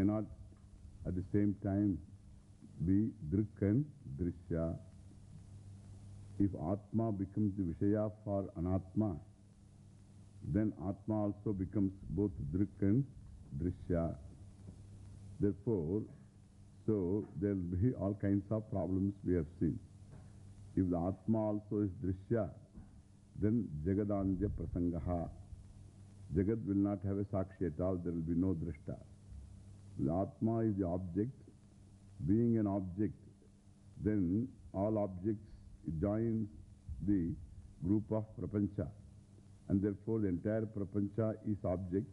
cannot at the same time be Drik and Drishya. If Atma becomes the Vishaya for Anatma, then Atma also becomes both Drik and Drishya. Therefore, so there will be all kinds of problems we have seen. If the Atma also is Drishya, then Jagadandya Prasangaha. Jagad will not have a Sakshi at all, there will be no Drishta. The Atma is the object. Being an object, then all objects join the group of Prapancha. And therefore the entire Prapancha is object.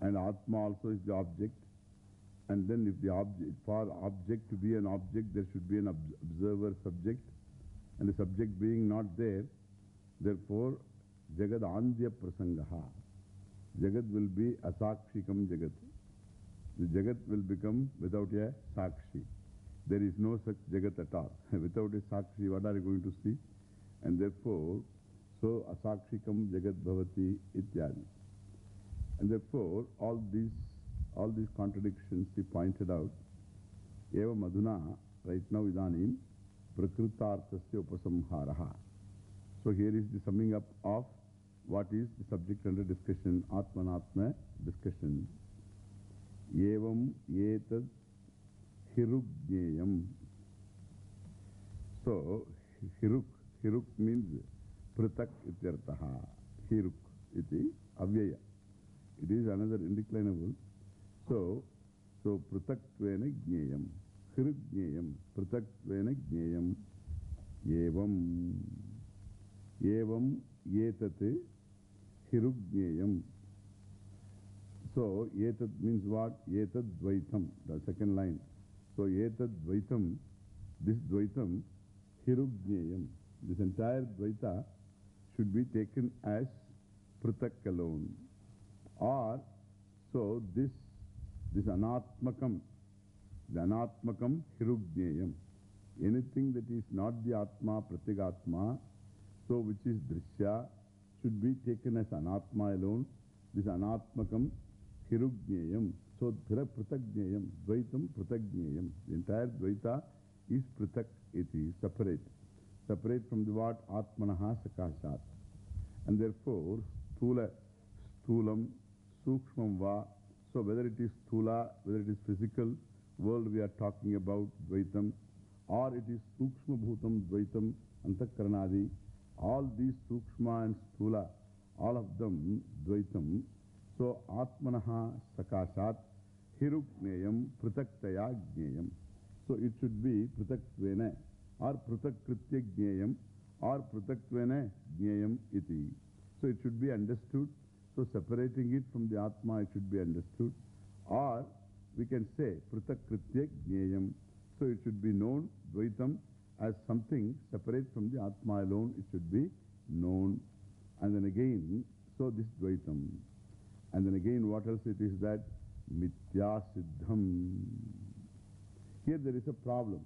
And Atma also is the object. And then if the object, for object to be an object, there should be an observer subject. And the subject being not there, therefore Jagad Andhya Prasangaha. Jagat will be Asakshikam Jagat. The Jagat will become without a Sakshi. There is no such Jagat at all. without a Sakshi, what are you going to see? And therefore, so Asakshikam Jagat Bhavati Ityadi. And therefore, all these, all these contradictions he pointed out. Eva Madhuna, right now, Idanim, Prakritarthasya Upasamharaha. So here is the summing up of what is the subject under discussion, Atmanatma discussion. Another indeclinable. So, so pratatvena jnayam. Hirugnyayam. Pratatvena jnayam. Evam. Evam etat hirugnyayam. So, etat means what? Etat dvaitam, the second line. So, etat dvaitam, this dvaitam, hirugnyayam. This entire dvaita should be taken as pratak alone. Or, so this, this anatmakam, the anatmakam hirugnyayam. Anything that is not the atma, pratigatma, so which is drishya, should be taken as anatma alone. This anatmakam hirugnyayam. So, prataknyayam, dvaitam prataknyayam. The entire dvaita is pratak, it is separate. Separate from the word atmanaha sakashat. And therefore, stula, stulam, sukshmam va. So, whether it is stula, whether it is physical world we are talking about, dvaitam, or it is sukshma bhutam, dvaitam, antakarnadi, all these sukshma and stula, all of them dvaitam. So, atmanaha sakashat hirukneyam prataktaya jneyam. So, it should be pratatvena or pratakritya jneyam or pratatvena jneyam iti. So, it should be understood. So, separating it from the atma, it should be understood. Or, we can say pratakritya jneyam. So, it should be known, dvaitam, as something separate from the Atma alone, it should be known. And then again, so this Dvaitam. And then again, what else it is that? Mithya Siddham. Here there is a problem.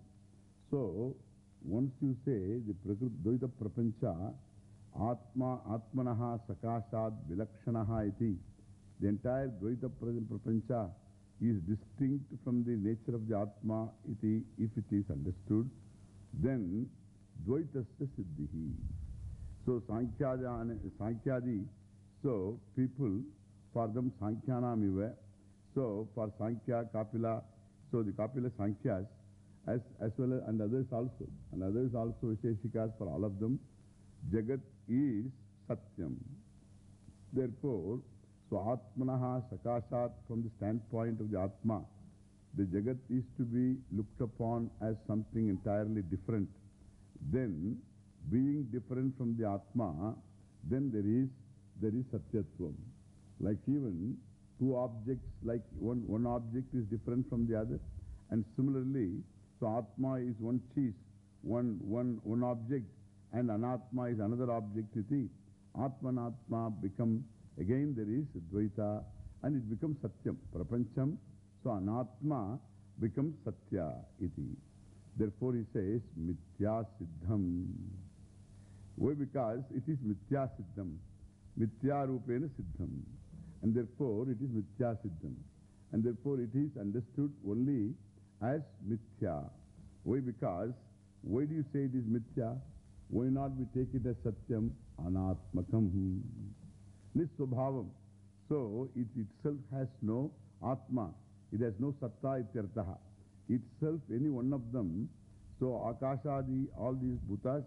So, once you say the Dvaita Prapancha, Atma, Atmanaha, Sakashat, Vilakshanaha iti, the entire Dvaita Prapancha is distinct from the nature of the Atma iti, if it is understood then Dvaitasya Siddhihi. So Sankhyaji, so people, for them Sankhyana miva. So for Sankhya, Kapila, so the Kapila Sankhyas, as, as well as, and others also, and others also Visheshikas for all of them, Jagat is Satyam. Therefore, so Atmanaha Sakashat from the standpoint of the Atma, the Jagat is to be looked upon as something entirely different, then being different from the Atma, then there is, there is Satyatvam. Like even two objects, like one, one object is different from the other. And similarly, so Atma is one cheese, one, one, one object, and Anatma is another object. Iti. Atma and Atma become, again there is Dvaita, and it becomes Satyam. Prapancham So anatma becomes satya iti. Therefore he says mithya siddham. Why? Because it is mithya siddham. Mithya rupena siddham. And therefore it is mithya siddham. and therefore it is understood only as mithya. Why? Because, why do you say it is mithya? Why not we take it as satyam? Anatmakam. Niswabhavam. So it itself has no atma. It has no satta ityartaha. Itself, any one of them. So akashadi, all these bhutas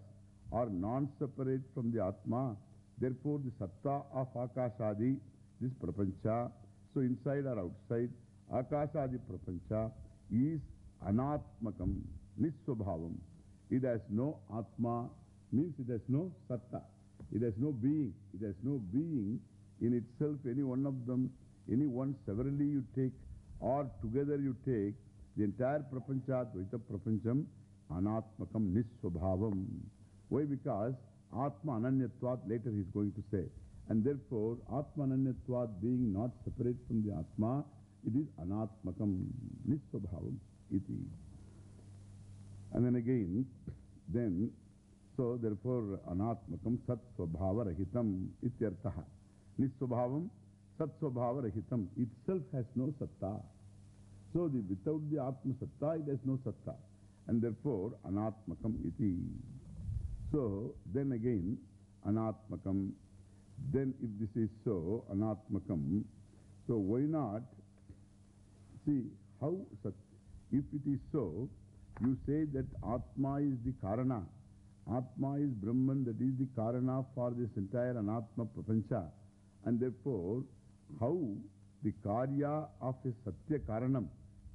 are non-separate from the atma. Therefore, the satta of akashadi, this prapancha, so inside or outside, akashadi prapancha is anatmakam, niswabhavam. It has no atma, means it has no satta. It has no being. It has no being in itself, any one of them, any one severally you take or together you take, the entire prapancha, dvaita prapancham, anatmakam niswabhavam. Why? Because atma ananyatvat, later he is going to say. And therefore, atma ananyatvat being not separate from the atma, it is anatmakam niswabhavam iti. And then again, then, so therefore, anatmakam sat swabhava rahitam ityartaha. Niswabhavam satswabhava rahitam itself has no satta. So the, without the atma satta, it has no satta. And therefore, anatmakam iti. So then again, anatmakam. Then if this is so, anatmakam, so why not see how sat, if it is so, you say that Atma is the Karana. Atma is Brahman, that is the Karana for this entire Anatma Prapancha. And therefore, how the Karya of a Satya Karanam,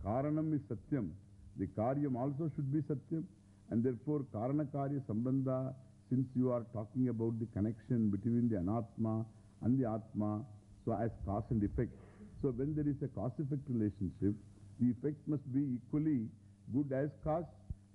Karanam is Satyam, the Karyam also should be Satyam. And therefore, Karana Karya Sambandha, since you are talking about the connection between the Anatma and the Atma, so as cause and effect. So when there is a cause-effect relationship, the effect must be equally good as cause,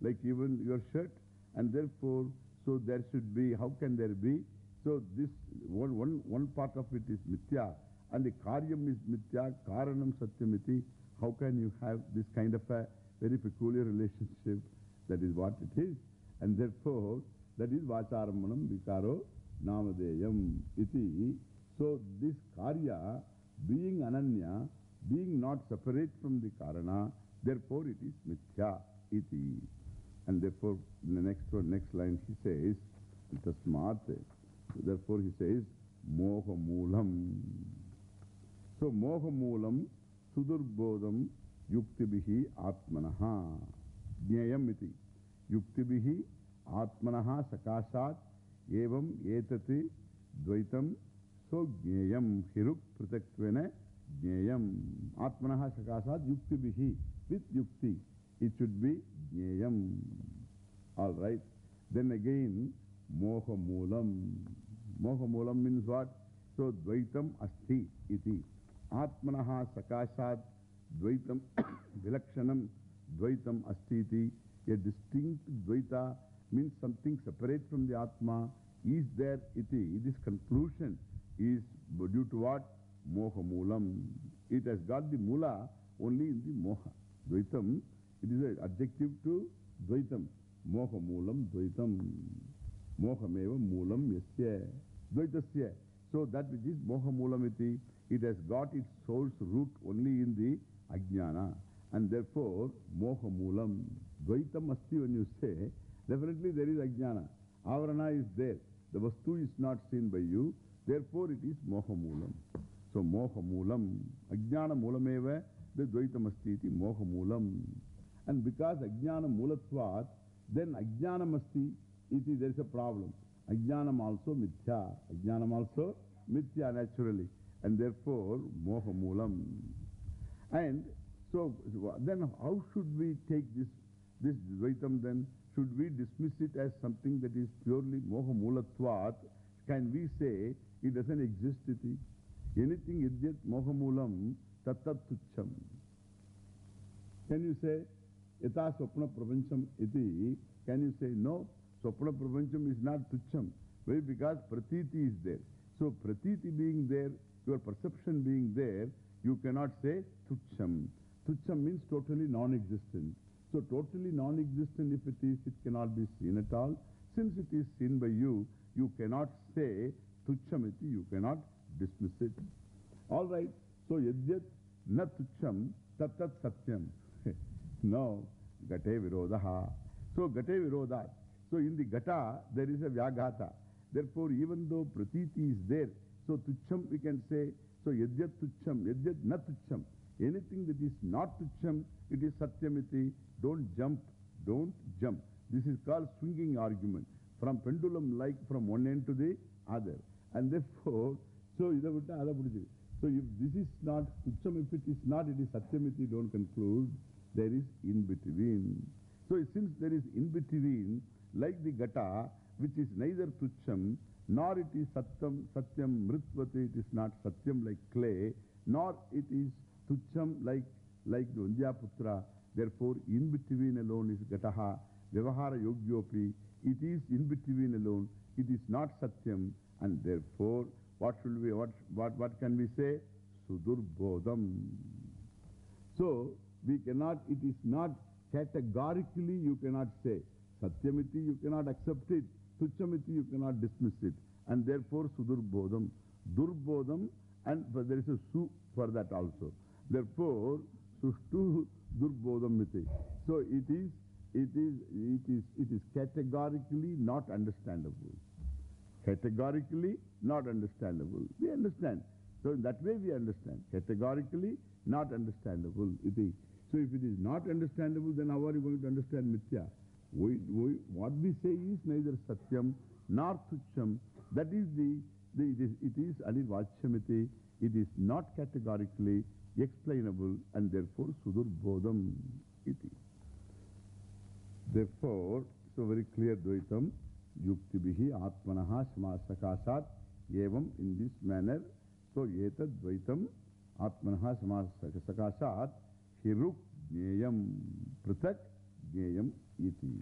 like even your shirt. And therefore, so there should be, how can there be? So this, one, one, one part of it is mithya, and the karyam is mithya, karanam satyamiti. How can you have this kind of a very peculiar relationship? That is what it is. And therefore, that is vacharammanam vikaro namadeyam iti. So this karya, being ananya, being not separate from the karana, therefore it is mithya iti. And therefore, in the next one, next line, he says, tasmat. Therefore, he says, moha moolam. So, moha moolam, sudurbodham, yuktibihi atmanaha. Jnayam iti. Yuktibihi yukti. It should be jnayam. All right. Then again, moha moolam. Moha moolam means what? So, dvaitam asti iti. Atmanaha sakashat dvaitam vilakshanam dvaitam asti iti. A distinct dvaita means something separate from the Atma is there iti. This conclusion is due to what? Moha moolam. It has got the mula only in the moha. Dvaitam, it is an adjective to dvaitam. Moha moolam dvaitam. Mohameva moolam yasya. Dvaitasya. So that which is moha moolam iti, it has got its source root only in the ajnana. And therefore, moha moolam. Dvaitam asti when you say, definitely there is ajnana. Avarana is there. The vastu is not seen by you. Therefore, it is moha moolam. So, moha moolam. Ajnana moolameva, the dvaitam asti iti moha moolam. And because ajnana moolatvat, then ajnanam asti iti, there is a problem. Ajnanam also mithya. Ajnanam also mithya naturally. And therefore, moha moolam. And so, then how should we take this, this dvaitam then? Should we dismiss it as something that is purely moha moolatvat? Can we say it doesn't exist? Anything idyat moha moolam tatat tucham. Can you say, yata swapna prapancham iti? Can you say, no, swapna prapancham is not tucham? Why? Because pratiti is there. So, pratiti being there, your perception being there, you cannot say tucham. Tucham means totally non-existent. So, totally non-existent if it is, it cannot be seen at all. Since it is seen by you, you cannot say tucham iti, you cannot dismiss it. All right. So, yadyat na tucham tat tat satyam. no, gate virodaha. So gate virodat. So in the gata, there is a vyagata. Therefore, even though pratiti is there, so tucham we can say, so yadyat tucham, yadyat na tucham. Anything that is not tucham, it is satyamiti. Don't jump, don't jump. This is called swinging argument. From pendulum like from one end to the other. And therefore, so so if this is not tucham, if it is not, it is satyamiti, don't conclude. There is in between. So since there is in between, like the gata, which is neither tucham, nor it is satyam, satyam, mritvati, it is not satyam like clay, nor it is tucham like, like the Undyaputra. Therefore, in between alone is gataha, vyavahara yogyopi. It is in between alone. It is not satyam. And therefore, what should we, what, what, what can we say? Sudurbodham. So, we cannot, it is not categorically you cannot say. Satyamiti, you cannot accept it. Tuchamiti, you cannot dismiss it. And therefore, Sudurbodham. Durbodham, and there is a Su for that also. Therefore, Sushtu Durbodham Miti. So it is, it is, it is, it is categorically not understandable. Categorically not understandable. We understand. So in that way we understand. Categorically not understandable. Iti. So if it is not understandable, then how are you going to understand Mithya? We, we, what we say is neither Satyam nor Tucham. That is the, the it is, it is Anirvachyamiti. It is not categorically explainable and therefore Sudurbodham iti. Therefore, so very clear Dvaitam, Yuktibihi Atmanaha Samasakasat Evam in this manner. So, Etad Dvaitam Atmanaha Samasakasat Hiruk Jneyam Pratak Jneyam iti.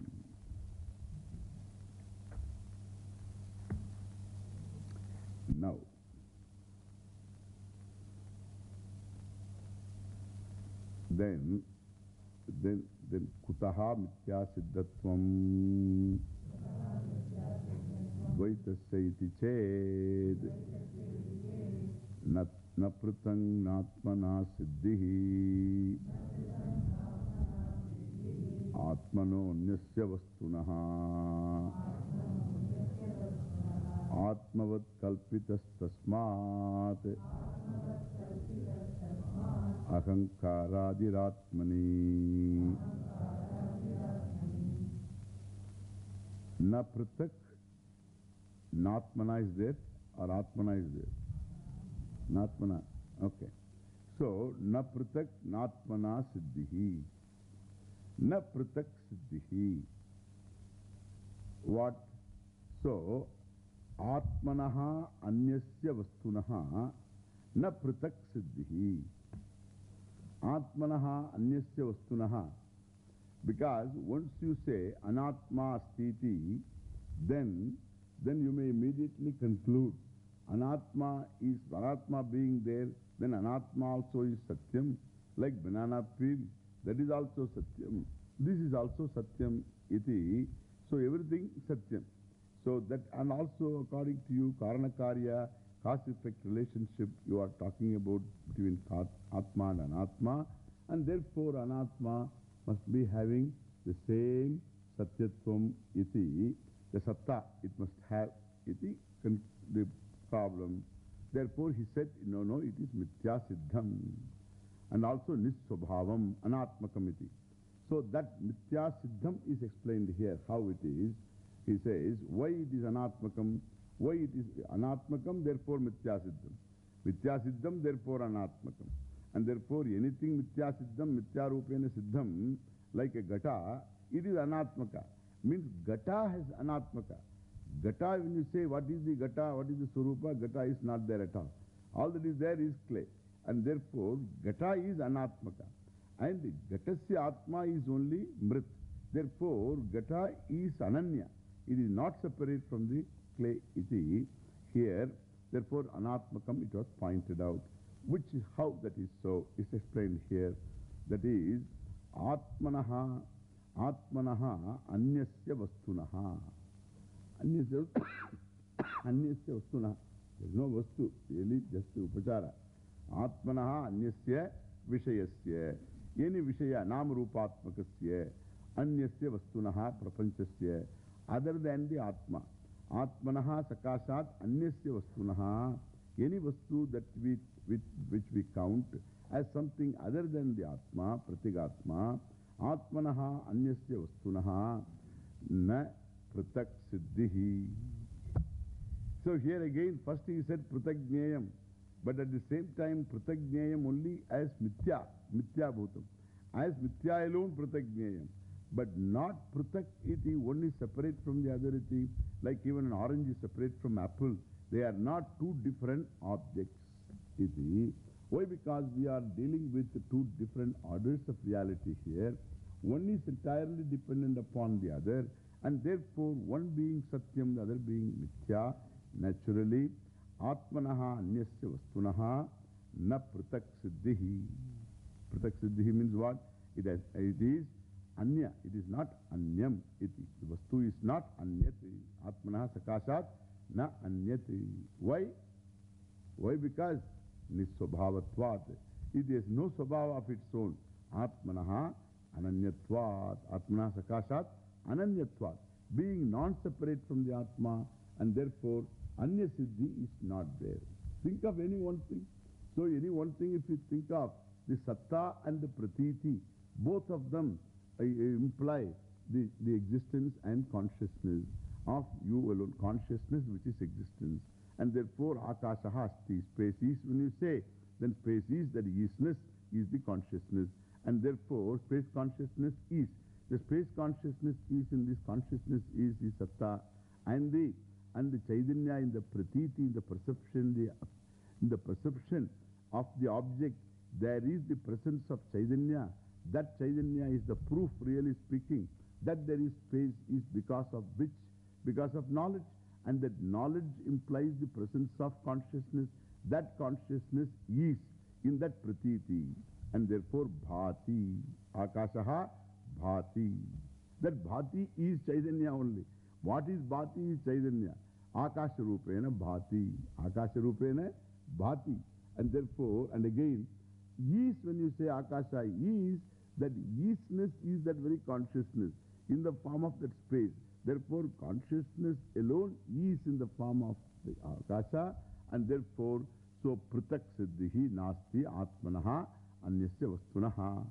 Now, then, then, then Kutaha Mithya Siddhatvam Dvaitasya iti ched Napritang Natmana Siddhihi Atmano Nyasya Vastunaha Atmavat Kalpitas Tasmat Ahankaradiratmani Na Pratak Natmana is there or Atmana is there? Natmana. Okay. So, Na Pratak Natmana Siddhihi. Na Pratak Siddhihi. What? So, Atmanaha Anyasya Vastunaha Na Pratak Siddhihi. Atmanaha. Because once you say Anatma Astiti, then, then you may immediately conclude Anatma is, Anatma being there, then Anatma also is Satyam, like banana peel, that is also Satyam. This is also Satyam iti. So everything Satyam. So that, and also according to you, Karanakarya, cause-effect relationship you are talking about between Atma and Anatma, and therefore Anatma must be having the same Satyatvam iti, the Satta it must have iti, the problem. Therefore he said, no, no, it is Mithya Siddham. And also Niswabhavam, Anatmakam iti. So that Mithya Siddham is explained here, how it is. He says, why it is Anatmakam, why it is Anatmakam, therefore Mithya Siddham. Mithya Siddham, therefore Anatmakam. And therefore anything Mithya Siddham, Mithya Rupena Siddham, like a Gata, it is Anatmaka. Means Gata has Anatmaka. Gata, when you say what is the Gata, what is the Surupa, Gata is not there at all. All that is there is clay. And therefore, Gata is Anatmaka. And Gatasya Atma is only Mrit. Therefore, Gata is Ananya. It is not separate from the clay. Iti. Here, therefore, Anatmakam it was pointed out. Which how that is so is explained here. That is, Atmanaha, Atmanaha, Anyasya Vastunaha. Anyasya, Anyasya Vastuna. There is no Vastu, really just Upachara. Atmanaha, Anyasya Vishayasya. Any Vishaya, Nam Rupatmakasya, Anyasya Vastunaha Prapanchasya, other than the Atma. Atmanaha Sakashat Anyasya Vastunaha. Any Vastu that we, which, which we count as something other than the Atma, Pratigatma, Atmanaha Anyasya Vastunaha, Na Pratak Siddhihi. So here again, first he said Pratagnyayam, but at the same time Pratagnyayam only as Mithya, Mithya Bhutam. As Mithya alone Pratagnyayam, but not Pratak iti, one is separate from the other iti, like even an orange is separate from apple. They are not two different objects iti. Why? Because we are dealing with two different orders of reality here. One is entirely dependent upon the other, and therefore one being Satyam, the other being Mithya. Naturally, Atmanaha Anyasya Vastunaha Na Pratak Siddhihi. Pratak Siddhihi means what? It, has, it is Anya. It is not Anyam iti. The Vastu is not Anyati. Atmanaha Sakashat Na Anyati. Why? Why? Because Niswabhavatvat. It has no Swabhava of its own. Atmanaha Ananyatvat. Atmanaha Sakashat Ananyatvat. Being non-separate from the Atma and therefore Anya Siddhi is not there. Think of any one thing. So, any one thing, if you think of the Satta and the Pratiti, both of them uh, imply the, the existence and consciousness of you alone. Consciousness, which is existence. And therefore, Akashaha asti, space is. When you say, then space is that isness is the consciousness. And therefore, space consciousness is. The space consciousness is in this consciousness is the Satta and the and the Chaitanya in the pratiti, in the perception, the, in the perception of the object, there is the presence of Chaitanya. That Chaitanya is the proof, really speaking, that there is space is because of which? Because of knowledge. And that knowledge implies the presence of consciousness. That consciousness is in that pratiti. And therefore, bhati. Akashaha, bhati. That bhati is Chaitanya only. What is bhati is Chaitanya. Akasha rupena bhati. Akasha rupena bhati. And therefore, and again, is when you say Akasha is, that isness is that very consciousness in the form of that space. Therefore, consciousness alone is in the form of the Akasha, and therefore, so Pratak Siddhihi Nasti Atmanaha Anyasya Vastunaha.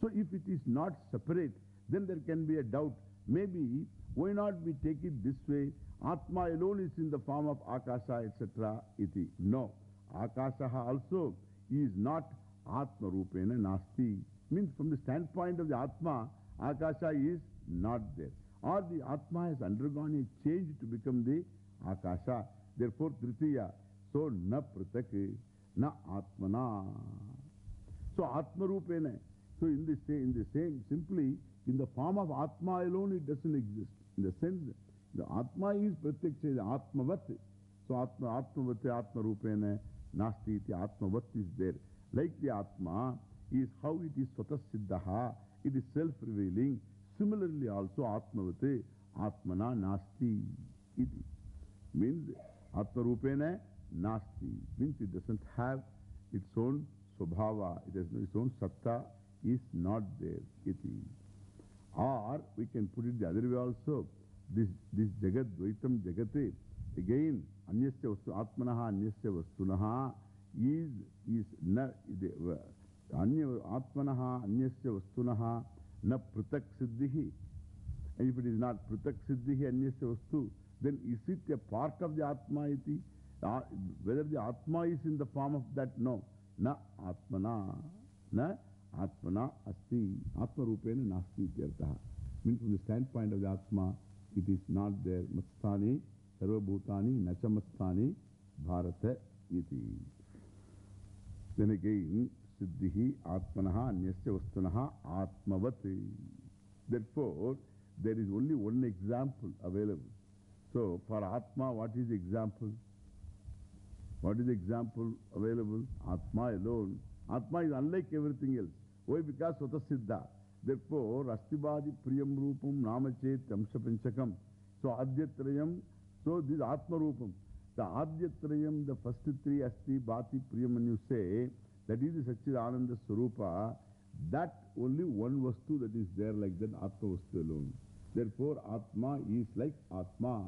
So, if it is not separate, then there can be a doubt. Maybe, why not we take it this way? Atma alone is in the form of Akasha, etc. Iti. No. Akashaha also is not Atma Rupena Nasti. Means from the standpoint of the Atma, Akasha is not there. Or the Atma has undergone a change to become the Akasha. Therefore, Tritiya. So, na pratake, na Atmana. So, Atma Rupena. So, in the, in the same, simply, in the form of Atma alone, it doesn't exist. In the sense, the Atma is Pratyaksha, the atma Atmavat. So, Atma, Atmavate, Atma Rupena, Nasti, Atmavat is there. Like the Atma is how it is Swatas Siddhaha, it is self revealing. Similarly, also Atmavate, Atmana Nasti. Iti. Means Atma Nasti. Means it doesn't have its own Swabhava, it has its own Satta is not there. Iti. Or we can put it the other way also. This, this Jagat Dvaitam Jagate, again, Anyasya Vastu, Atmanaha Anyasya Vastunaha is, is na, the, Anya, Atmanaha Anyasya Vastunaha na Pratak Siddhihi. And if it is not Pratak Siddhihi Anyasya Vastu, then is it a part of the Atma iti? Uh, whether the Atma is in the form of that, no. Na Atmana. Na Atmana Asti. Atma Rupena Nasti Tirtaha. Means from the standpoint of the Atma, it is not there. Mastani, Sarvabhutani, Nachamastani, Bharata iti. Then again, Siddhihi Atmanaha Anyasya Vastunaha Atmavati. Therefore, there is only one example available. So, for Atma, what is example? What is example available? Atma alone. Atma is unlike everything else. Why? Because Svata Siddha. Therefore, Rastibadi Priyam Rupam Namachet Amshapanchakam. So, Adyatrayam. So, this Atma Rupam. The Adyatrayam, the first three Asti, Bhati, Priyam, when you say, that is the Satchidananda Swarupa, that only one Vastu that is there like that Atma Vastu alone. Therefore, Atma is like Atma.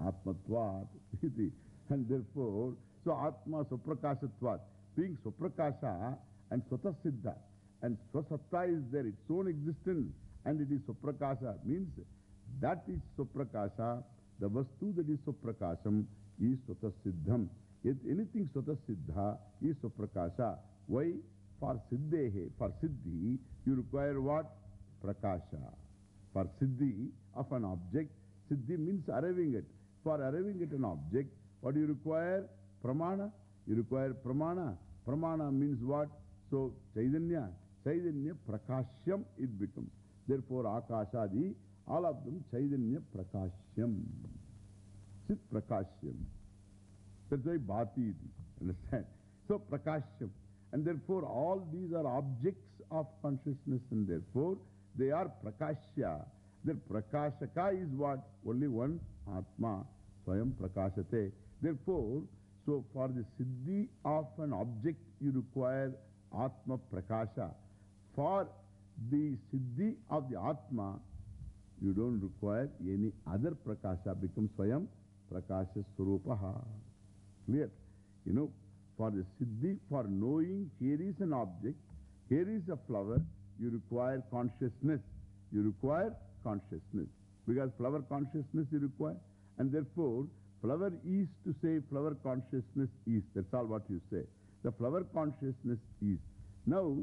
Atmatvat. and therefore, so Atma Suprakashatvat. Being Suprakasha and Swatasiddha. And Swasatta is there, its own existence. And it is Suprakasha. Means that is Suprakasha. The Vastu that is Suprakasham is Swatasiddham. If anything Swatasiddha is Suprakasha. Why? For Siddhehe, for Siddhi, you require what? Prakasha. For Siddhi of an object, Siddhi means arriving at. For arriving at an object, what do you require? Pramana. You require Pramana. Pramana means what? So, Chaitanya. Chaitanya Prakashyam it becomes. Therefore, Akashadi, all of them Chaitanya Prakashyam. Sit Prakashyam. That's why Bhati iti. Understand? So, Prakashyam. And therefore, all these are objects of consciousness and therefore, they are Prakashya. Their Prakashaka is what? Only one Atma. Swayam Prakashate. Therefore, so for the Siddhi of an object, you require Atma Prakasha. For the Siddhi of the Atma, you don't require any other Prakasha. Becomes Swayam Prakasha Surupaha. Clear? You know, for the Siddhi, for knowing here is an object, here is a flower, you require consciousness. You require consciousness. Because flower consciousness you require. And therefore, flower is to say flower consciousness is. That's all what you say. The flower consciousness is. Now,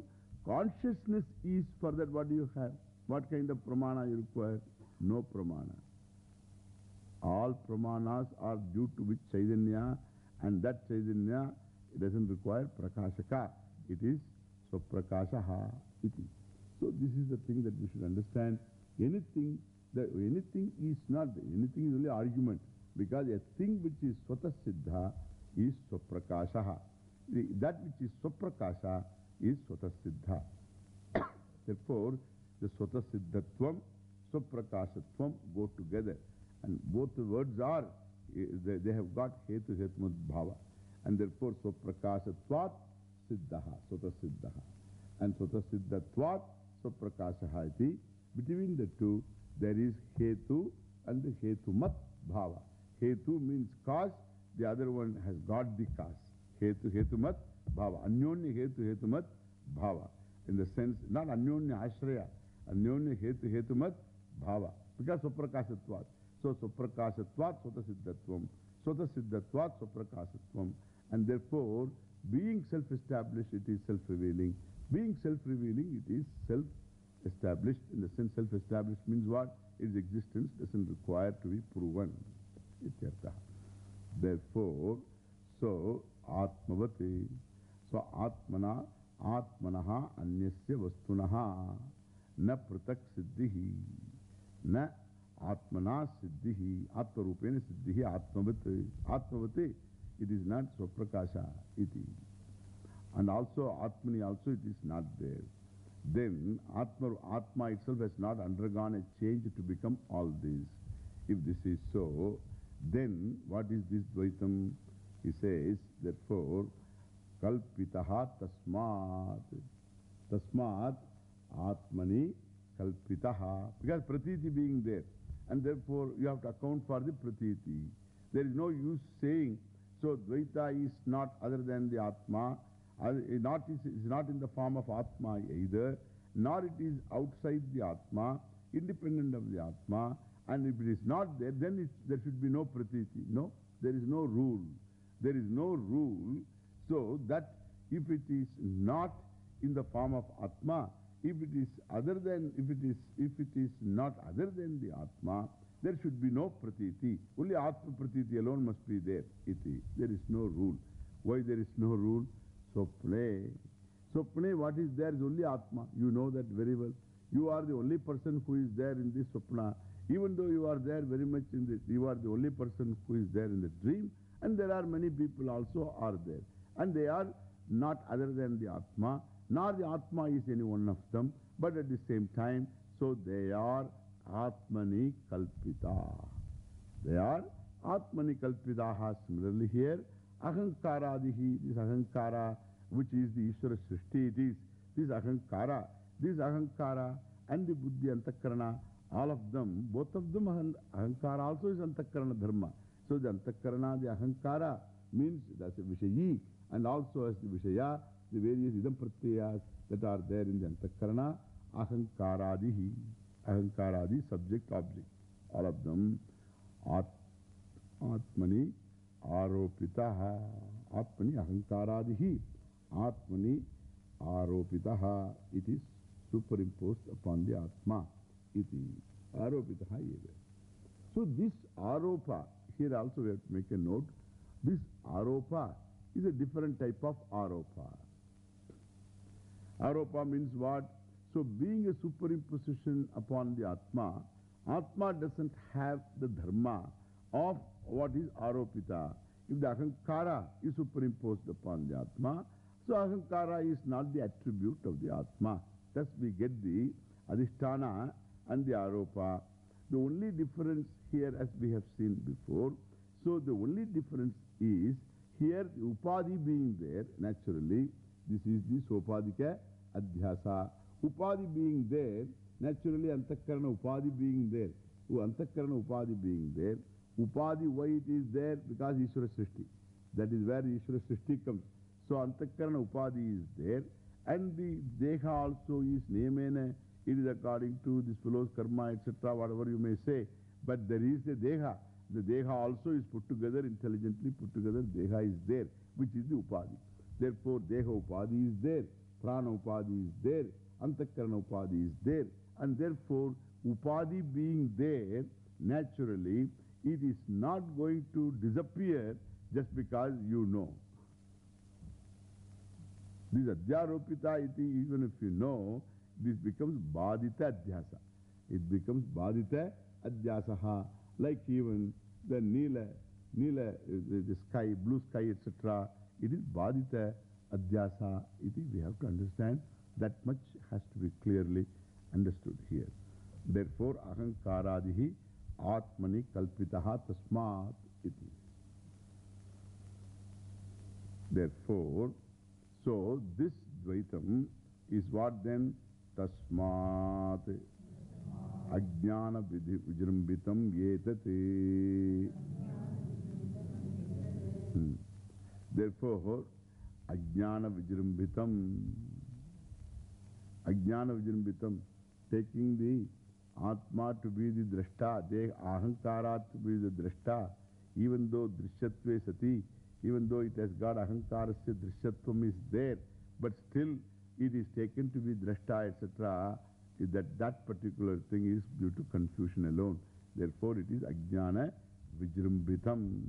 consciousness is for that what do you have? What kind of pramana you require? No pramana. All pramanas are due to which Chaitanya and that Chaitanya doesn't require prakashaka. It is so prakashaha iti. So this is the thing that we should understand. Anything that anything is not, anything is only argument. Because a thing which is swata siddha is swaprakashaha. That which is swaprakasha is swata siddha. Therefore, the swata siddhatvam, swaprakashatvam go together. And both the words are, they, they have got hetu hetmud bhava. And therefore, swaprakashatvat siddhaha, swata siddhaha. And swata siddhatvat swaprakashaha iti. Between the two, there is hetu and hetumat bhava. Hetu means cause, the other one has got the cause. Hetu, hetumat bhava. Anyonya hetu, hetumat bhava. In the sense, not anyonya ashraya, anyonya hetu, hetumat bhava. Because suprakashatvat. So, suprakashatvat sota siddhatvam. Sota siddhatvat suprakashatvam. And therefore, being self-established, it is self-revealing. Being self-revealing, it is self-established. In the sense, self-established means what? Its existence doesn't require to be proven. Therefore, so, Atmavati. So, Atmana, Atmanaha, Anyasya Vastunaha, Na Pratak Siddhihi, Na Atmana Siddhihi, Atmarupena Siddhihi, Atmavati. Atmavati, it is not Swaprakasha, iti. And also, Atmani also it is not there. Then, Atma, Atma itself has not undergone a change to become all these. If this is so, then what is this Dvaitam? He says, therefore, Kalpitaha Tasmat. Tasmat Atmani Kalpitaha. Because Pratiti being there. And therefore, you have to account for the Pratiti. There is no use saying, so Dvaita is not other than the Atma. Eh, not is, not in the form of Atma either, nor it is outside the Atma, independent of the Atma. And if it is not there, then there should be no pratiti. No, there is no rule. There is no rule. So that if it is not in the form of Atma, if it is other than, if it is, if it is not other than the Atma, there should be no pratiti. Only Atma pratiti alone must be there. Iti. There is no rule. Why there is no rule? Swapne. Swapne, what is there is only Atma. You know that very well. You are the only person who is there in this Swapna. Even though you are there very much in the, you are the only person who is there in the dream. And there are many people also are there. And they are not other than the Atma. Nor the Atma is any one of them. But at the same time, so they are Atmani Kalpita. They are Atmani Kalpitaha. Similarly here, Ahankaradihi, this Ahankara, which is the Ishvara Srishti, it is this Ahankara, this Ahankara and the Buddhi Antakarana, all of them, both of them, Ahankara also is Antakarana Dharma. So the Antakarana, the Ahankara means that's a Vishayi and also as the Vishaya, the various Idam Pratyayas that are there in the Antakarana, Ahankaradihi, Ahankaradi, subject, object, all of them, At, Atmani, Aropitaha, Atmani, Ahankaradihi, Atmani, Aropitaha, it is superimposed upon the Atma, iti, Aropitaha eva. So this Aropa, here also we have to make a note, this Aropa is a different type of Aropa. Aropa means what? So being a superimposition upon the Atma, Atma doesn't have the dharma of what is Aropita. If the Ahankara is superimposed upon the Atma, so Ahankara is not the attribute of the Atma. Thus we get the Adhisthana and the Aropa. The only difference here as we have seen before, so the only difference is here the Upadhi being there, naturally, this is the Sopadika Adhyasa. Upadhi being there, naturally Antakarana Upadhi being there, Antakarana Upadhi being there, Upadhi why it is there? Because Ishvara Srishti. That is where Ishvara Srishti comes. So Antakarana Upadhi is there and the Deha also is Nemena. It is according to this fellow's karma, etc., whatever you may say. But there is a Deha. The Deha also is put together, intelligently put together. Deha is there, which is the Upadhi. Therefore, Deha Upadhi is there, Prana Upadhi is there, Antakarana Upadhi is there. And therefore, Upadhi being there, naturally, it is not going to disappear just because you know. This Adhyaropita even if you know, this becomes Badita Adhyasa. It becomes Badita Adhyasaha. Like even the nila, nila, the, the sky, blue sky, etc. It is Badita Adhyasa iti. We have to understand that much has to be clearly understood here. Therefore, Ahankaradihi Atmani Kalpitaha Tasmat iti. Therefore, so this Dvaitam is what then? Tasmat Ajnana Vijrambitam Yetate. Hmm. Therefore, Ajnana Vijrambitam Ajnana Vijrambitam taking the Atma to be the drashta, the Ahankara to be the drashta, even though Drishyatve Sati, even though it has got Ahankarasya Drishyatvam is there, but still it is taken to be drashta, etc. That that particular thing is due to confusion alone. Therefore, it is Ajnana Vijrambitam.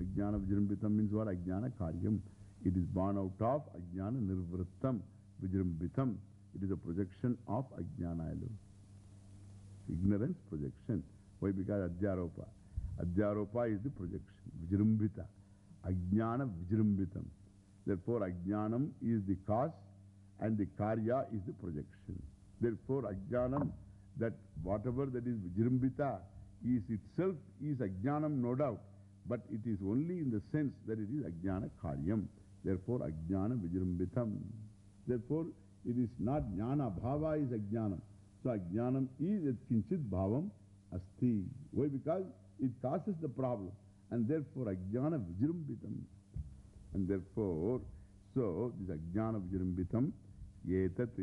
Ajnana Vijrambitam means what? Ajnana Karyam. It is born out of Ajnana Nirvrittam Vijrambitam. It is a projection of Ajnana alone. Ignorance projection. Why? Because Adhyaropa. Adhyaropa is the projection. Vijrambita. Ajnana Vijrambitam. Therefore, Ajnanam is the cause and the Karya is the projection. Therefore, Ajnanam, that whatever that is Vijrambita is itself is Ajnanam, no doubt. But it is only in the sense that it is Ajnana Karyam. Therefore, Ajnana Vijrambitam. Therefore, it is not Jnana. Bhava is Ajnanam. So, Ajnanam is at Kinchit Bhavam Asti. Why? Because it causes the problem. And therefore, Ajnana Vijrambitam. And therefore, so this Ajnana Vijrambitam Yetat,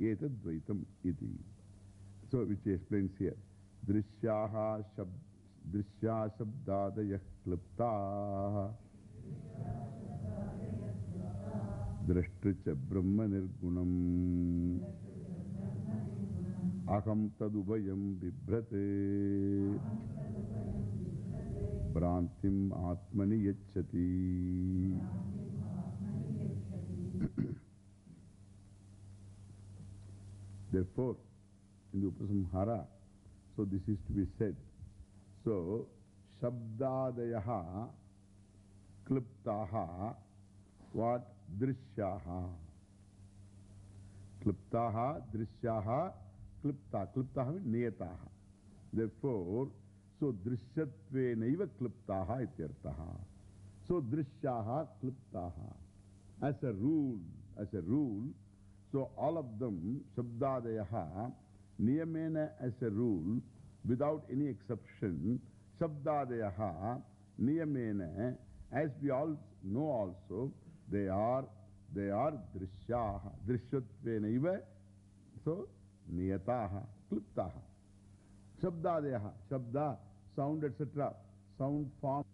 Yetat Dvaitam iti. So, which he explains here. Drishyaha Shab, Drishya Shabdadayah Kliptaha Atmani Yachati Therefore, in the Upasamhara, so this is to be said. So, Shabdadayaha Kliptaha what? Drishyaha. Kliptaha, Drishyaha, Klipta. Kliptaha means Niyataha. Therefore, so Drishyatve naiva Kliptaha ityartaha. So Drishyaha Kliptaha. as a rule, as a rule, so all of them, Shabdadayaha, Niyamena as a rule, without any exception, Shabdadayaha, Niyamena, as we all know also, they are, they are Drishyaha, Drishyatvenaiva, so Niyataha, Kliptaha. Shabdadeha, Shabda, sound, etc. Sound form.